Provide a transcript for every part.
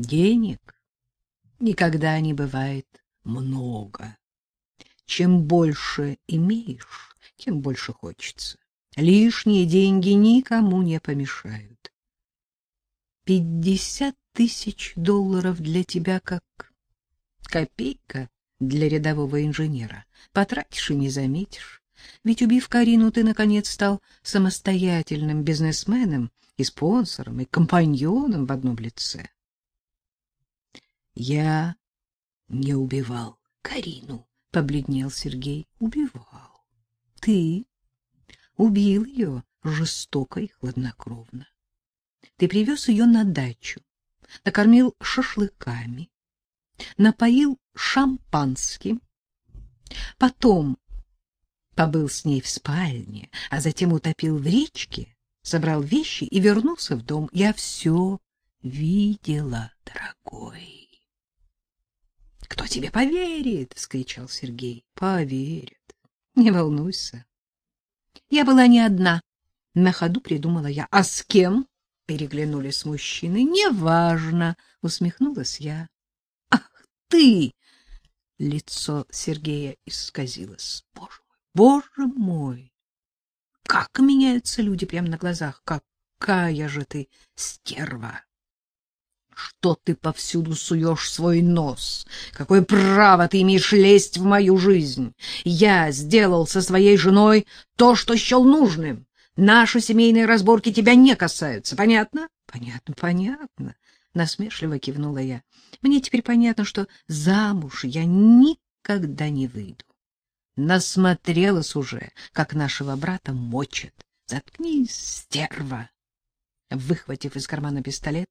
Денег никогда не бывает много. Чем больше имеешь, тем больше хочется. Лишние деньги никому не помешают. Пятьдесят тысяч долларов для тебя как копейка для рядового инженера. Потратишь и не заметишь. Ведь, убив Карину, ты, наконец, стал самостоятельным бизнесменом и спонсором, и компаньоном в одном лице. Я не убивал Карину, — побледнел Сергей. — Убивал. Ты убил ее жестоко и хладнокровно. Ты привез ее на дачу, накормил шашлыками, напоил шампанским, потом побыл с ней в спальне, а затем утопил в речке, собрал вещи и вернулся в дом. Я все видела, тебе поверит? вскричал Сергей. Поверит. Не волнуйся. Я была не одна. На ходу придумала я. А с кем? Переглянулись мужчины. Неважно, усмехнулась я. Ах ты! Лицо Сергея исказилось. Боже мой, боже мой! Как меняются люди прямо на глазах. Какая же ты стерва! Что ты повсюду суешь свой нос? Какое право ты имеешь лезть в мою жизнь? Я сделал со своей женой то, что счел нужным. Наши семейные разборки тебя не касаются. Понятно? Понятно, понятно. Насмешливо кивнула я. Мне теперь понятно, что замуж я никогда не выйду. Насмотрелась уже, как нашего брата мочат. Заткнись, стерва. Выхватив из кармана пистолет,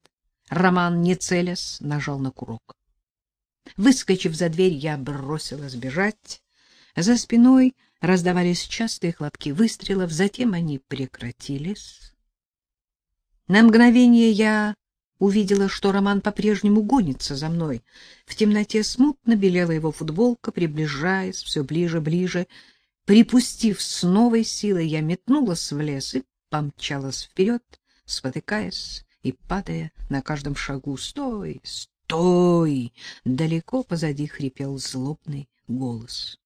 Роман, не целясь, нажал на курок. Выскочив за дверь, я бросилась бежать. За спиной раздавались частые хлопки выстрелов, затем они прекратились. На мгновение я увидела, что Роман по-прежнему гонится за мной. В темноте смутно белела его футболка, приближаясь все ближе, ближе. Припустив с новой силой, я метнулась в лес и помчалась вперед, спотыкаясь и падая на каждом шагу. «Стой! Стой!» Далеко позади хрипел злобный голос.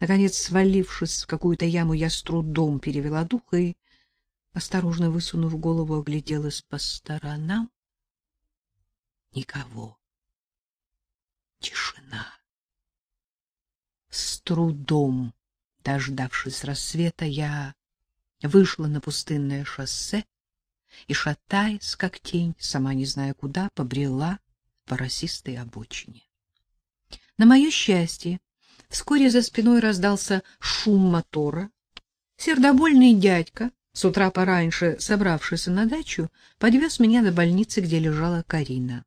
Наконец, свалившись в какую-то яму, я с трудом перевела дух и, осторожно высунув голову, огляделась по сторонам. Никого. Тишина. С трудом, дождавшись рассвета, я вышла на пустынное шоссе и, шатаясь, как тень, сама не зная куда, побрела по росистой обочине. На мое счастье, вскоре за спиной раздался шум мотора. Сердобольный дядька, с утра пораньше собравшийся на дачу, подвез меня до больницы, где лежала Карина.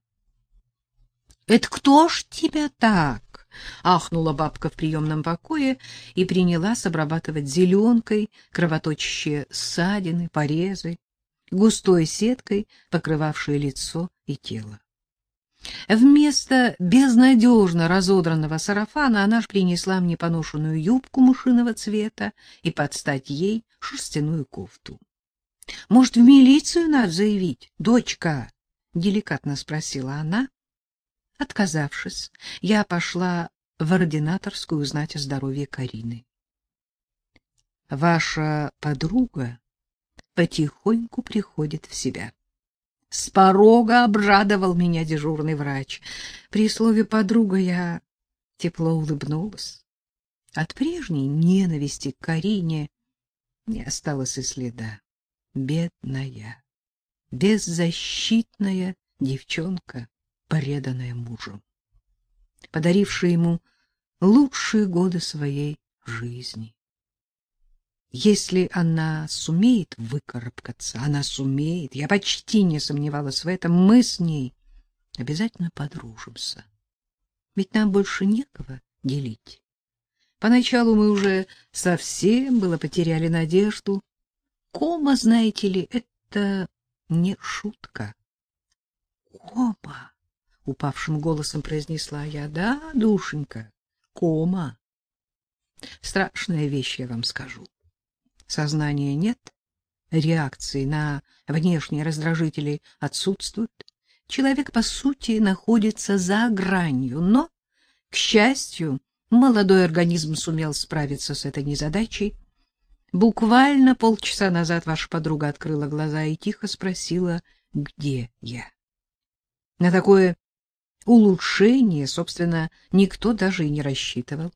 — Это кто ж тебя так? — ахнула бабка в приемном покое и принялась обрабатывать зеленкой кровоточащие ссадины, порезы, густой сеткой, покрывавшей лицо и тело. Вместо безнадежно разодранного сарафана она принесла мне поношенную юбку мышиного цвета и под стать ей шерстяную кофту. — Может, в милицию надо заявить, дочка? — деликатно спросила она. Отказавшись, я пошла в ординаторскую узнать о здоровье Карины. — Ваша подруга потихоньку приходит в себя. С порога обрадовал меня дежурный врач. При слове «подруга» я тепло улыбнулась. От прежней ненависти к Карине не осталось и следа. Бедная, беззащитная девчонка, преданная мужу, подарившая ему лучшие годы своей жизни. Если она сумеет выкарабкаться, она сумеет, я почти не сомневалась в этом, мы с ней обязательно подружимся. Ведь нам больше некого делить. Поначалу мы уже совсем было потеряли надежду. Кома, знаете ли, это не шутка. Кома, упавшим голосом произнесла я. Да, душенька, кома. Страшная вещь, я вам скажу сознания нет, реакции на внешние раздражители отсутствуют, Человек, по сути, находится за гранью, но, к счастью, молодой организм сумел справиться с этой незадачей. Буквально полчаса назад ваша подруга открыла глаза и тихо спросила, где я. На такое улучшение, собственно, никто даже и не рассчитывал.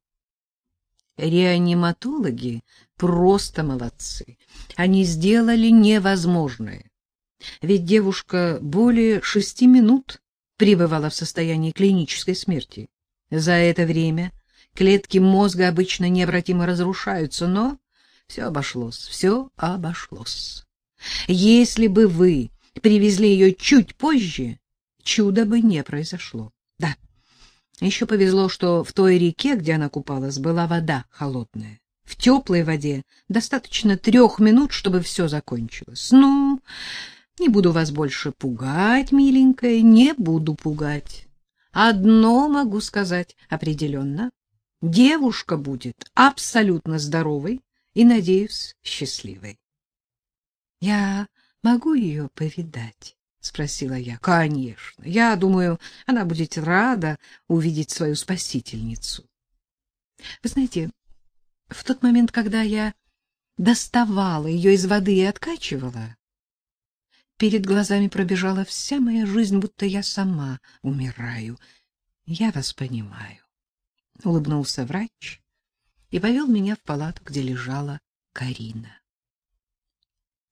Реаниматологи просто молодцы. Они сделали невозможное. Ведь девушка более шести минут пребывала в состоянии клинической смерти. За это время клетки мозга обычно необратимо разрушаются, но все обошлось, все обошлось. Если бы вы привезли ее чуть позже, чуда бы не произошло. Да, еще повезло, что в той реке, где она купалась, была вода холодная. В теплой воде достаточно трех минут, чтобы все закончилось. Ну, не буду вас больше пугать, миленькая, не буду пугать. Одно могу сказать определенно. Девушка будет абсолютно здоровой и, надеюсь, счастливой. Я могу ее повидать? — спросила я. — Конечно. Я думаю, она будет рада увидеть свою спасительницу. Вы знаете, в тот момент, когда я доставала ее из воды и откачивала, перед глазами пробежала вся моя жизнь, будто я сама умираю. Я вас понимаю. Улыбнулся врач и повел меня в палату, где лежала Карина.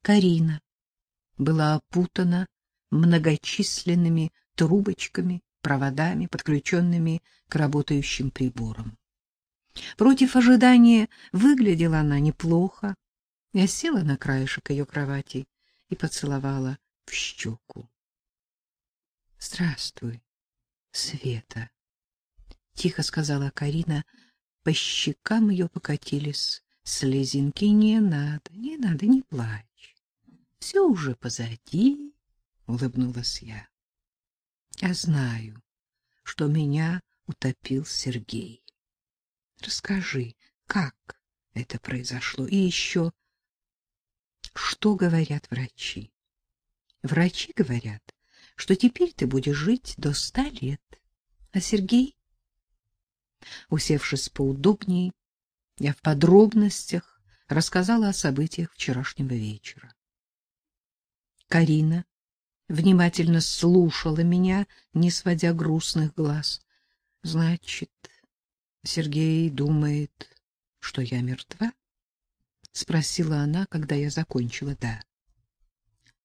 Карина была опутана многочисленными трубочками, проводами, подключенными к работающим приборам. Против ожидания выглядела она неплохо. Я села на краешек ее кровати и поцеловала в щеку. — Здравствуй, Света, — тихо сказала Карина. По щекам ее покатились слезинки. — Не надо, не надо, не плачь. Все уже позади улыбнулась я. Я знаю, что меня утопил Сергей. Расскажи, как это произошло? И еще, что говорят врачи? Врачи говорят, что теперь ты будешь жить до ста лет. А Сергей? Усевшись поудобнее, я в подробностях рассказала о событиях вчерашнего вечера. Карина внимательно слушала меня, не сводя грустных глаз. Значит, Сергей думает, что я мертва? спросила она, когда я закончила. Да.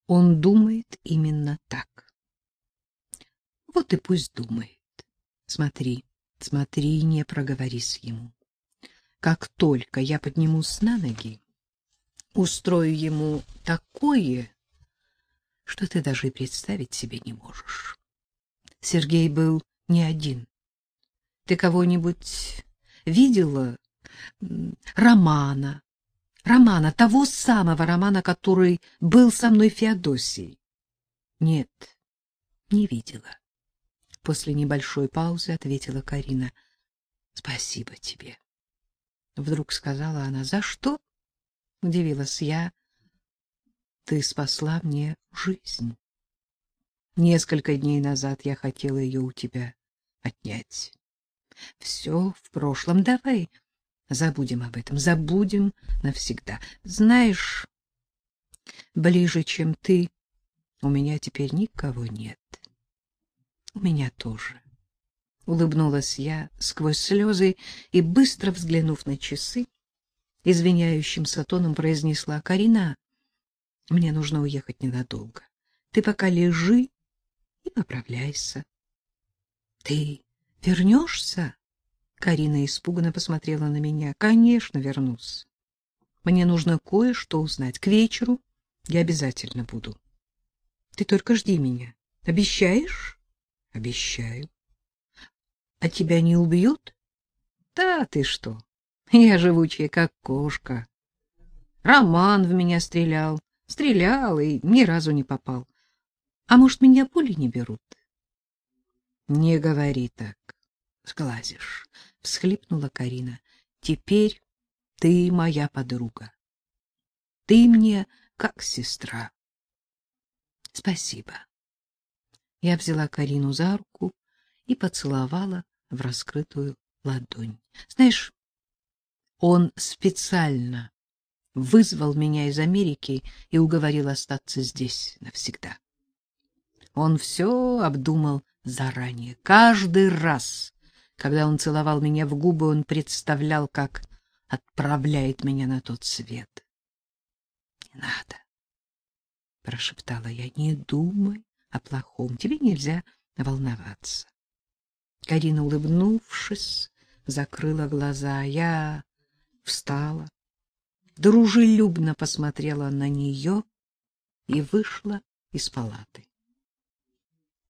Он думает именно так. Вот и пусть думает. Смотри, смотри, не проговорись ему. Как только я поднимусь на ноги, устрою ему такое, что ты даже и представить себе не можешь. Сергей был не один. Ты кого-нибудь видела? Романа. Романа, того самого Романа, который был со мной в Феодосии. Нет, не видела. После небольшой паузы ответила Карина. Спасибо тебе. Вдруг сказала она. За что? Удивилась я. Ты спасла мне жизнь. Несколько дней назад я хотела ее у тебя отнять. Все в прошлом. Давай забудем об этом, забудем навсегда. Знаешь, ближе, чем ты, у меня теперь никого нет. У меня тоже. Улыбнулась я сквозь слезы и, быстро взглянув на часы, извиняющимся тоном произнесла «Карина, мне нужно уехать ненадолго. Ты пока лежи и поправляйся. Ты вернешься? Карина испуганно посмотрела на меня. Конечно, вернусь. Мне нужно кое-что узнать. К вечеру я обязательно буду. Ты только жди меня. Обещаешь? Обещаю. А тебя не убьют? Да ты что? Я живучая как кошка. Роман в меня стрелял. Стрелял и ни разу не попал. А может, меня пули не берут? Не говори так. Сглазишь, всхлипнула Карина. Теперь ты моя подруга. Ты мне как сестра. Спасибо. Я взяла Карину за руку и поцеловала в раскрытую ладонь. Знаешь, он специально вызвал меня из Америки и уговорил остаться здесь навсегда. Он все обдумал заранее. Каждый раз, когда он целовал меня в губы, он представлял, как отправляет меня на тот свет. — Не надо, — прошептала я, — не думай о плохом. Тебе нельзя волноваться. Карина, улыбнувшись, закрыла глаза. Я встала, дружелюбно посмотрела на нее и вышла из палаты.